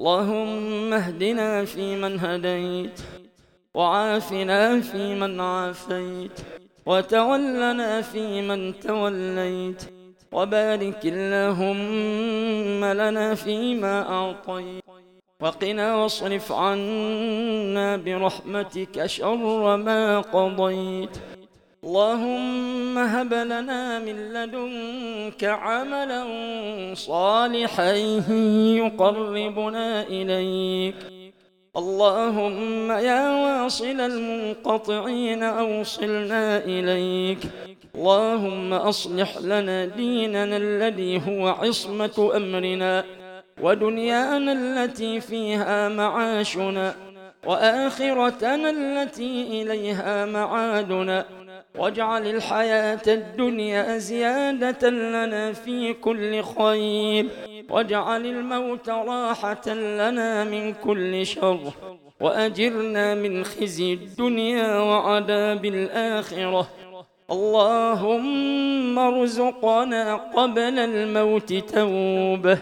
اللهم اهدنا فيمن هديت وعافنا فيمن عافيت وتولنا فيمن توليت وبارك اللهم لنا فيما أعطيت وقنا واصرف عنا برحمتك شر ما قضيت اللهم هب لنا من لدنك عملا صالحا يقربنا إليك. اللهم يا واصل المنقطعين أوصلنا إليك. اللهم أصلح لنا ديننا الذي هو عصمة أمرنا ودنيانا التي فيها معاشنا. وآخرتنا التي إليها معادنا واجعل الحياة الدنيا زيادة لنا في كل خير واجعل الموت راحة لنا من كل شر وأجرنا من خزي الدنيا وعذاب الآخرة اللهم ارزقنا قبل الموت توبة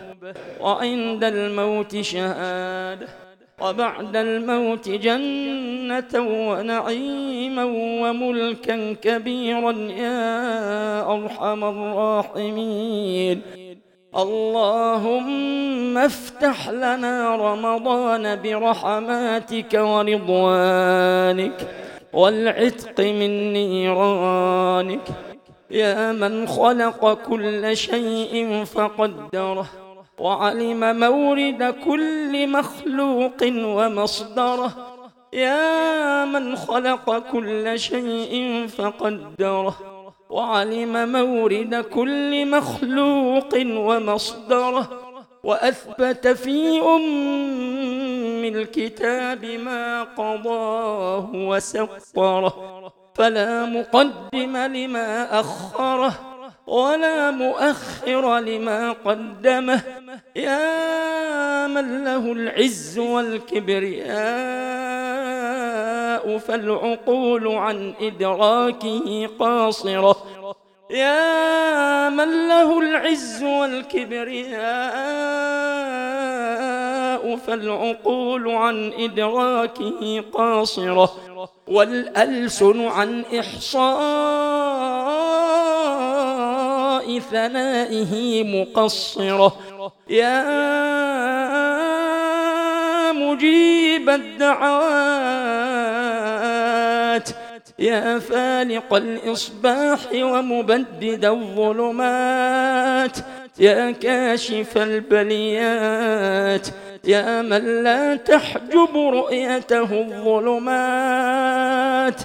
وعند الموت شهادة وبعد الموت جنة ونعيما وملكا كبيرا يا أرحم الراحمين. اللهم افتح لنا رمضان برحماتك ورضوانك والعتق من نيرانك. يا من خلق كل شيء فقدره وعلم مورد كل مخلوق ومصدره. يا من خلق كل شيء فقدره. وعلم مورد كل مخلوق ومصدره. وأثبت في أم الكتاب ما قضاه وسطره فلا مقدم لما أخره. ولا مؤخر لما قدمه. يا من له العز والكبرياء فالعقول عن إدراكه قاصرة. يا من له العز والكبرياء فالعقول عن إدراكه قاصرة. والألسن عن ثنائه مقصرة. يا مجيب الدعوات. يا فالق الإصباح ومبدد الظلمات. يا كاشف البليات. يا من لا تحجب رؤيته الظلمات.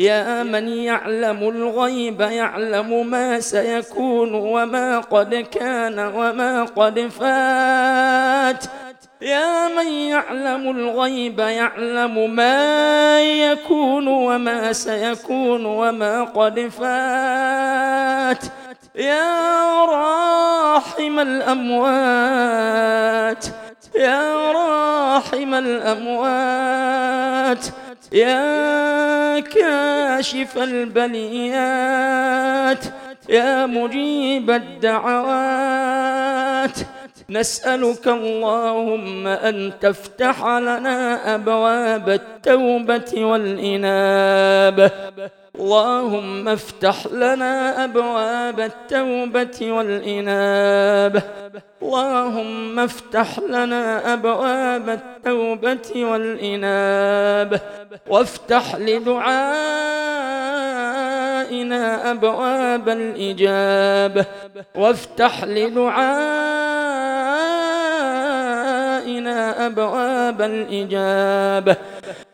يا من يعلم الغيب يعلم ما سيكون وما قد كان وما قد فات. يا من يعلم الغيب يعلم ما يكون وما سيكون وما قد فات. يا راحم الأموات يا راحم الأموات. يا كاشف البليات يا مجيب الدعوات. نسألك اللهم أن تفتح لنا أبواب التوبة والإنابة اللهم افتح لنا أبواب التوبة والإنابة اللهم افتح لنا أبواب التوبة والإنابة وافتح لدعائنا أبواب الإجابة. وافتح لدعائنا أبواب الإجابة.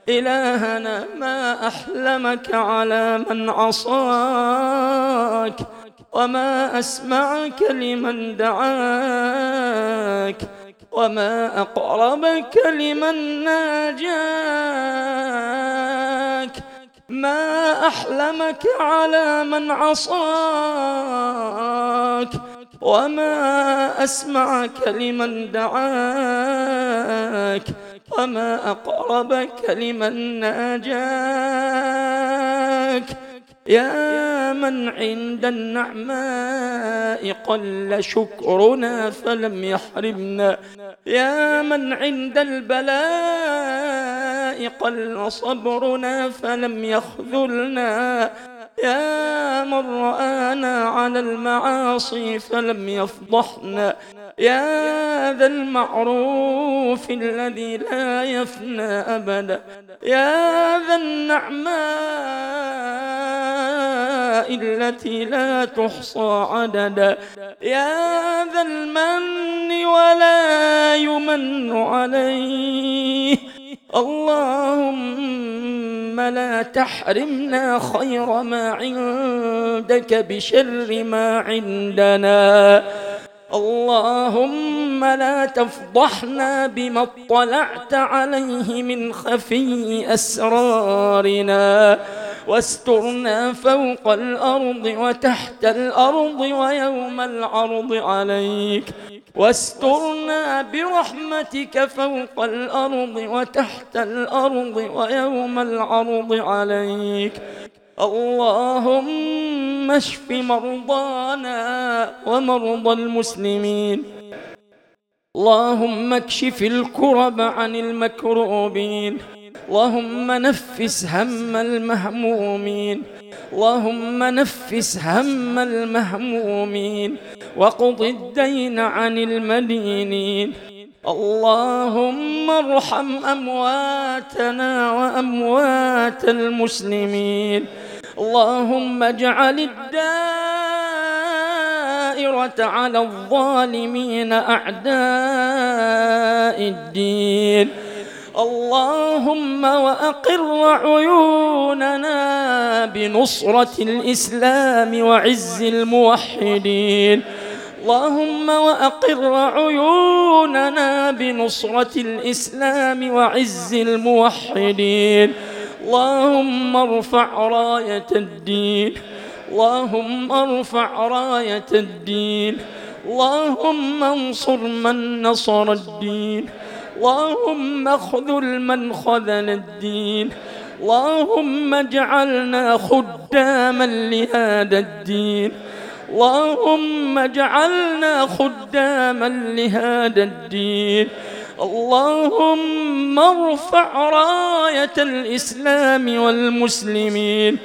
إلهنا ما أحلمك على من عصاك وما أسمعك لمن دعاك وما أقربك لمن ناجاك. ما أحلمك على من عصاك وما أسمعك لمن دعاك وما أقربك لمن ناجاك يا من عند النعماء قل شكرنا فلم يحرمنا يا من عند البلاء قل صبرنا فلم يخذلنا يا من رآنا على المعاصي فلم يفضحنا. يا ذا المعروف الذي لا يفنى أبدا. يا ذا النعماء التي لا تحصى عددا. يا ذا المن ولا يمن عليه. اللهم لا تحرمنا خير ما عندك بشر ما عندنا. اللهم لا تفضحنا بما اطلعت عليه من خفي أسرارنا. واسترنا فوق الأرض وتحت الأرض ويوم العرض عليك. واسترنا برحمتك فوق الأرض وتحت الأرض ويوم العرض عليك. اللهم اشف مرضانا ومرضى المسلمين. اللهم اكشف الكرب عن المكروبين. اللهم نفس هم المهمومين اللهم نفس هم المهمومين وقض الدين عن المدينين. اللهم ارحم أمواتنا وأموات المسلمين. اللهم اجعل الدائرة على الظالمين أعداء الدين. اللهم وأقر عيوننا بنصرة الإسلام وعز الموحدين. اللهم وأقر عيوننا بنصرة الإسلام وعز الموحدين. اللهم ارفع راية الدين. اللهم ارفع راية الدين. اللهم انصر من نصر الدين. اللهم اخذل من خذل الدين اللهم اجعلنا خداما لهذا الدين. اللهم اجعلنا خداما لهذا الدين. اللهم ارفع راية الإسلام والمسلمين.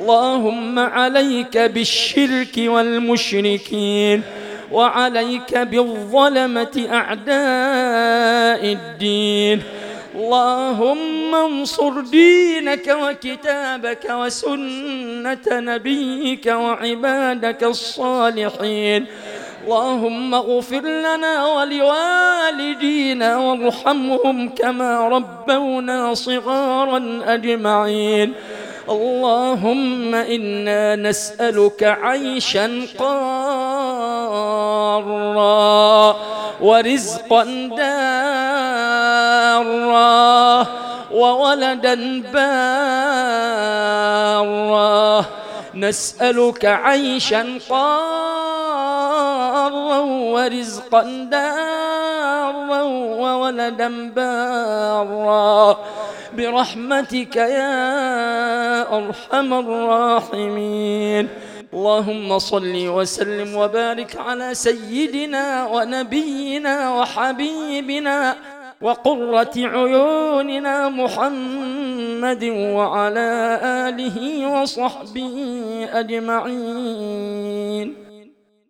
اللهم عليك بالشرك والمشركين. وعليك بالظلمة أعداء الدين. اللهم انصر دينك وكتابك وسنة نبيك وعبادك الصالحين. اللهم اغفر لنا ولوالدينا وارحمهم كما ربونا صغارا أجمعين. اللهم إنا نسألك عيشا قارا ورزقا دارا وولدا بارا نسألك عيشا قارا ورزقا دارا وولدا بارا برحمتك يا أرحم الراحمين اللهم صل وسلم وبارك على سيدنا ونبينا وحبيبنا وقرة عيوننا محمد وعلى آله وصحبه أجمعين.